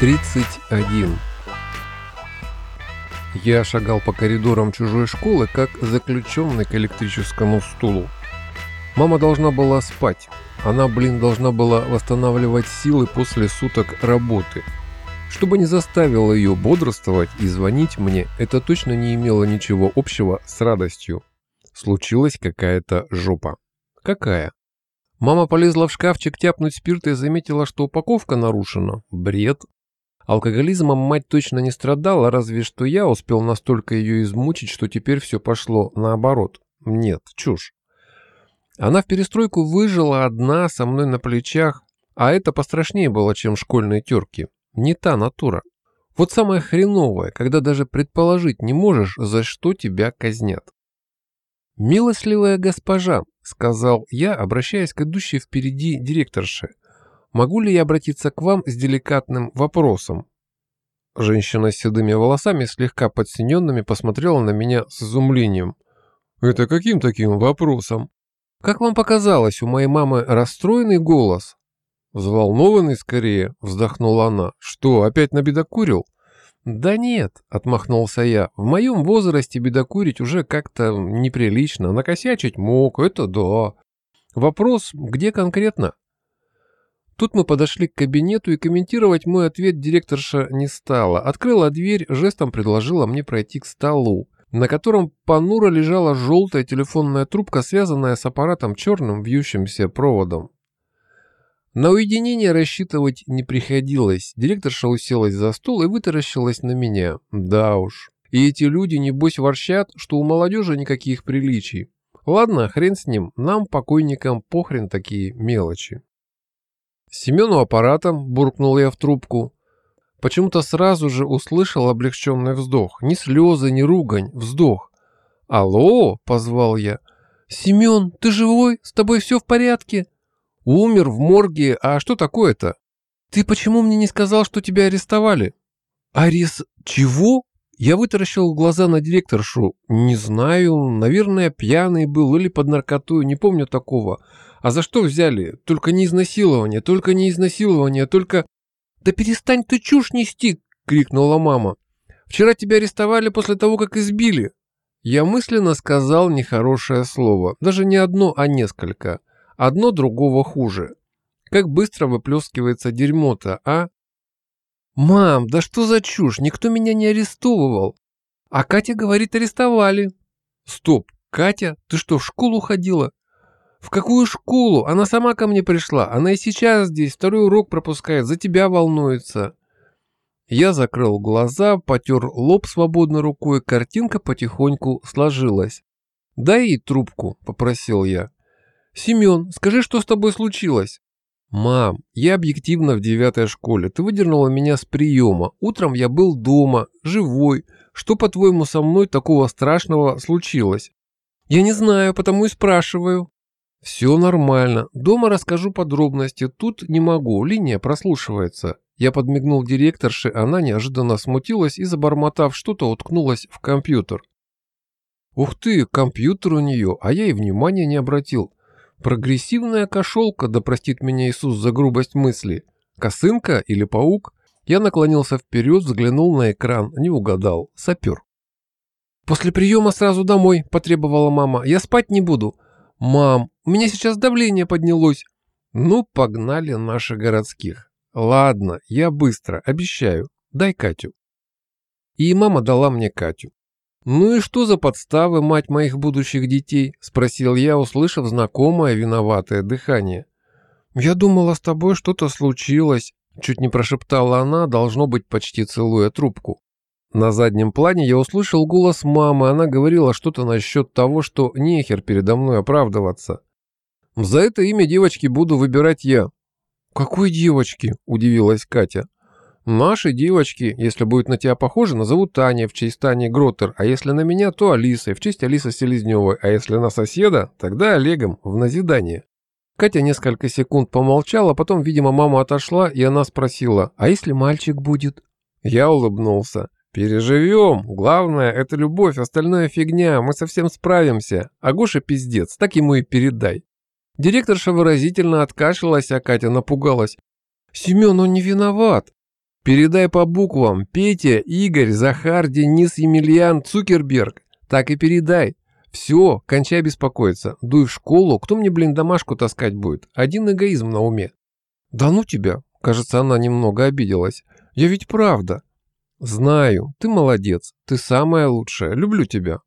31. Я шагал по коридорам чужой школы, как заключенный к электрическому стулу. Мама должна была спать. Она, блин, должна была восстанавливать силы после суток работы. Чтобы не заставило ее бодрствовать и звонить мне, это точно не имело ничего общего с радостью. Случилась какая-то жопа. Какая? Мама полезла в шкафчик тяпнуть спирт и заметила, что упаковка нарушена. Бред. Алкоголизмом мать точно не страдала, разве что я успел настолько ее измучить, что теперь все пошло наоборот. Нет, чушь. Она в перестройку выжила одна, со мной на плечах, а это пострашнее было, чем школьные терки. Не та натура. Вот самое хреновое, когда даже предположить не можешь, за что тебя казнят. «Милостливая госпожа», — сказал я, обращаясь к идущей впереди директорше, Могу ли я обратиться к вам с деликатным вопросом?» Женщина с седыми волосами, слегка подсиненными, посмотрела на меня с изумлением. «Это каким таким вопросом?» «Как вам показалось, у моей мамы расстроенный голос?» «Взволнованный скорее», — вздохнула она. «Что, опять набедокурил?» «Да нет», — отмахнулся я, — «в моем возрасте бедокурить уже как-то неприлично, накосячить мог, это да. Вопрос, где конкретно?» Тут мы подошли к кабинету, и комментировать мой ответ директорша не стала. Открыла дверь, жестом предложила мне пройти к столу, на котором понуро лежала желтая телефонная трубка, связанная с аппаратом черным вьющимся проводом. На уединение рассчитывать не приходилось. Директорша уселась за стол и вытаращилась на меня. Да уж. И эти люди, небось, ворчат, что у молодежи никаких приличий. Ладно, хрен с ним, нам, покойникам, похрен такие мелочи. Семену аппаратом, буркнул я в трубку. Почему-то сразу же услышал облегченный вздох. Ни слезы, ни ругань, вздох. «Алло!» – позвал я. «Семен, ты живой? С тобой все в порядке?» «Умер в морге. А что такое-то?» «Ты почему мне не сказал, что тебя арестовали?» «Арес... чего?» Я вытаращил глаза на директоршу. «Не знаю. Наверное, пьяный был или под наркотой. Не помню такого. А за что взяли? Только не изнасилование, только не изнасилование, только... Да перестань ты чушь нести, крикнула мама. Вчера тебя арестовали после того, как избили. Я мысленно сказал нехорошее слово. Даже не одно, а несколько. Одно другого хуже. Как быстро выплескивается дерьмо-то, а? «Мам, да что за чушь? Никто меня не арестовывал. А Катя говорит, арестовали». «Стоп, Катя, ты что, в школу ходила?» «В какую школу? Она сама ко мне пришла. Она и сейчас здесь, второй урок пропускает, за тебя волнуется». Я закрыл глаза, потер лоб свободной рукой, картинка потихоньку сложилась. «Дай ей трубку», — попросил я. «Семен, скажи, что с тобой случилось?» «Мам, я объективно в девятой школе. Ты выдернула меня с приема. Утром я был дома, живой. Что, по-твоему, со мной такого страшного случилось?» «Я не знаю, потому и спрашиваю». «Все нормально. Дома расскажу подробности. Тут не могу. Линия прослушивается». Я подмигнул директорше, она неожиданно смутилась и, забормотав что-то, уткнулась в компьютер. «Ух ты, компьютер у нее, а я и внимания не обратил. Прогрессивная кошелка, да простит меня Иисус за грубость мысли. Косынка или паук?» Я наклонился вперед, взглянул на экран, не угадал. Сапер. «После приема сразу домой», – потребовала мама. «Я спать не буду». «Мам, у меня сейчас давление поднялось». «Ну, погнали наши городских». «Ладно, я быстро, обещаю. Дай Катю». И мама дала мне Катю. «Ну и что за подставы, мать моих будущих детей?» – спросил я, услышав знакомое виноватое дыхание. «Я думала, с тобой что-то случилось», – чуть не прошептала она, должно быть, почти целуя трубку. На заднем плане я услышал голос мамы, она говорила что-то насчет того, что нехер передо мной оправдываться. За это имя девочки буду выбирать я. «Какой девочки?» – удивилась Катя. «Наши девочки, если будет на тебя похоже, назовут Таня в честь Тани Гроттер, а если на меня, то Алисой в честь Алисы Селезневой, а если на соседа, тогда Олегом в назидание». Катя несколько секунд помолчала, потом, видимо, мама отошла, и она спросила, «А если мальчик будет?» Я улыбнулся. «Переживем. Главное, это любовь, остальное фигня, мы совсем справимся. А Гоша пиздец, так ему и передай». Директорша выразительно откашлялась, а Катя напугалась. «Семен, он не виноват». Передай по буквам Петя, Игорь, Захар, Денис, Емельян, Цукерберг. Так и передай. Все, кончай беспокоиться. Дуй в школу, кто мне, блин, домашку таскать будет? Один эгоизм на уме. Да ну тебя. Кажется, она немного обиделась. Я ведь правда. Знаю, ты молодец. Ты самая лучшая. Люблю тебя.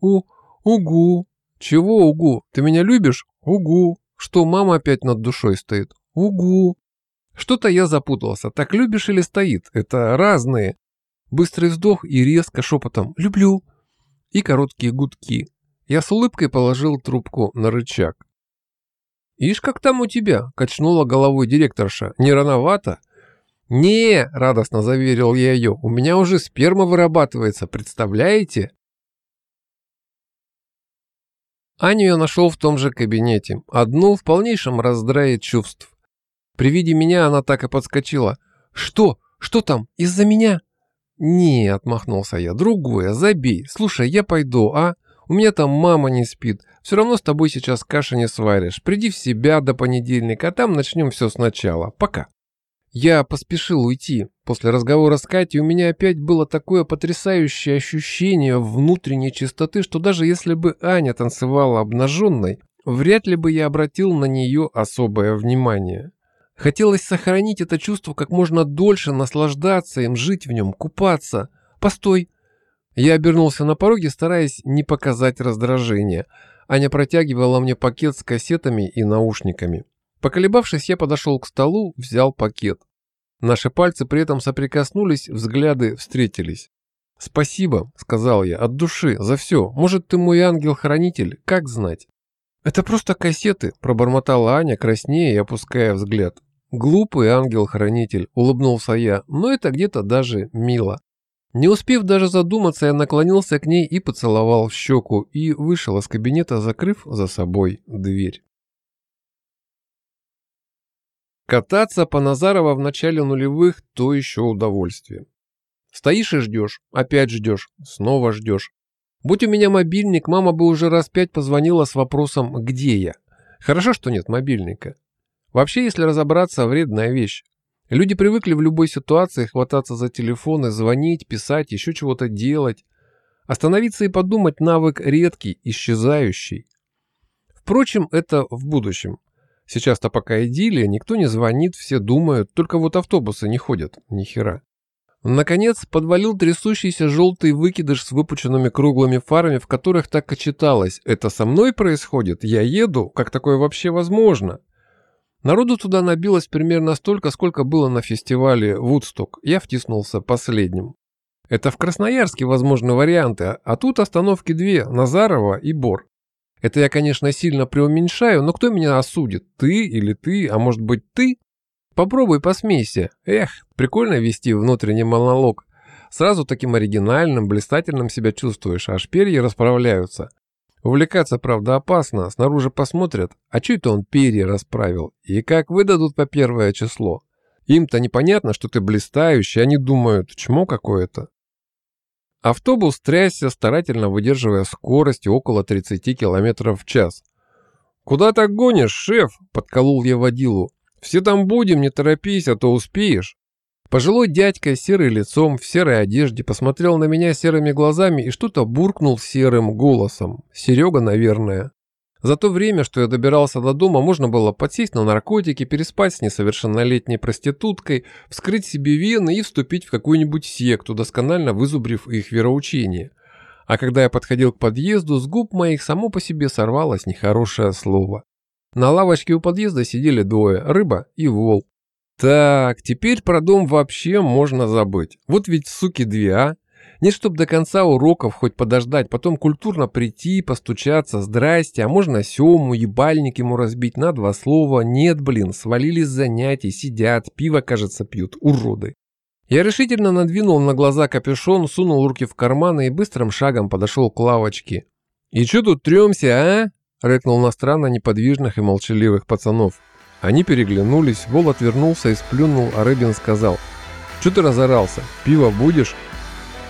У, угу. Чего угу? Ты меня любишь? Угу. Что, мама опять над душой стоит? Угу. Что-то я запутался. Так любишь или стоит? Это разные. Быстрый вздох и резко шепотом «люблю» и короткие гудки. Я с улыбкой положил трубку на рычаг. «Ишь, как там у тебя?» – качнула головой директорша. «Не рановато?» «Не!» – радостно заверил я ее. «У меня уже сперма вырабатывается, представляете?» Аню я нашел в том же кабинете, одну в полнейшем раздрае чувств. При виде меня она так и подскочила. «Что? Что там? Из-за меня?» «Не», — отмахнулся я, — «другое, забей. Слушай, я пойду, а? У меня там мама не спит. Все равно с тобой сейчас каши не сваришь. Приди в себя до понедельника, а там начнем все сначала. Пока». Я поспешил уйти. После разговора с Катей у меня опять было такое потрясающее ощущение внутренней чистоты, что даже если бы Аня танцевала обнаженной, вряд ли бы я обратил на нее особое внимание. Хотелось сохранить это чувство как можно дольше, наслаждаться им, жить в нем, купаться. Постой. Я обернулся на пороге, стараясь не показать раздражения. Аня протягивала мне пакет с кассетами и наушниками. Поколебавшись, я подошел к столу, взял пакет. Наши пальцы при этом соприкоснулись, взгляды встретились. «Спасибо», — сказал я, — «от души, за все. Может, ты мой ангел-хранитель, как знать?» «Это просто кассеты», — пробормотала Аня, краснея и опуская взгляд. «Глупый ангел-хранитель», — улыбнулся я, но это где-то даже мило. Не успев даже задуматься, я наклонился к ней и поцеловал в щеку, и вышел из кабинета, закрыв за собой дверь. Кататься по Назарова в начале нулевых – то еще удовольствие. Стоишь и ждешь, опять ждешь, снова ждешь. Будь у меня мобильник, мама бы уже раз пять позвонила с вопросом «Где я?». Хорошо, что нет мобильника. Вообще, если разобраться, вредная вещь. Люди привыкли в любой ситуации хвататься за телефон и звонить, писать, еще чего-то делать. Остановиться и подумать – навык редкий, исчезающий. Впрочем, это в будущем. Сейчас-то пока идиллия, никто не звонит, все думают, только вот автобусы не ходят, ни хера. Наконец, подвалил трясущийся желтый выкидыш с выпученными круглыми фарами, в которых так и читалось «Это со мной происходит? Я еду? Как такое вообще возможно?» Народу туда набилось примерно столько, сколько было на фестивале «Вудсток». Я втиснулся последним. Это в Красноярске возможны варианты, а тут остановки две – Назарова и Бор. Это я, конечно, сильно преуменьшаю, но кто меня осудит? Ты или ты, а может быть ты? Попробуй посмейся. Эх, прикольно вести внутренний монолог. Сразу таким оригинальным, блистательным себя чувствуешь, аж перья расправляются. Увлекаться, правда, опасно. Снаружи посмотрят, а что это он перья расправил? И как выдадут по первое число? Им-то непонятно, что ты блистающий, они думают, чмо какое-то. Автобус трясся, старательно выдерживая скорость около 30 км в час. «Куда так гонишь, шеф?» – подколол я водилу. «Все там будем, не торопись, а то успеешь». Пожилой дядька с серым лицом, в серой одежде, посмотрел на меня серыми глазами и что-то буркнул серым голосом. Серега, наверное. За то время, что я добирался до дома, можно было подсесть на наркотики, переспать с несовершеннолетней проституткой, вскрыть себе вены и вступить в какую-нибудь секту, досконально вызубрив их вероучение. А когда я подходил к подъезду, с губ моих само по себе сорвалось нехорошее слово. На лавочке у подъезда сидели двое – рыба и вол. Так, теперь про дом вообще можно забыть. Вот ведь суки две, а? Не чтоб до конца уроков хоть подождать, потом культурно прийти, постучаться, здрасте, а можно Сему, ебальник ему разбить на два слова. Нет, блин, свалились занятий, сидят, пиво, кажется, пьют, уроды. Я решительно надвинул на глаза капюшон, сунул руки в карманы и быстрым шагом подошел к лавочке. «И чё тут трёмся, а?» – рыкнул на странно неподвижных и молчаливых пацанов. Они переглянулись, Вол отвернулся и сплюнул, а Рыбин сказал. «Чё ты разорался? Пиво будешь?»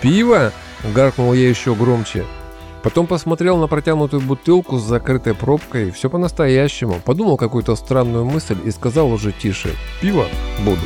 «Пиво?» – гаркнул я еще громче. Потом посмотрел на протянутую бутылку с закрытой пробкой, все по-настоящему, подумал какую-то странную мысль и сказал уже тише «Пиво буду».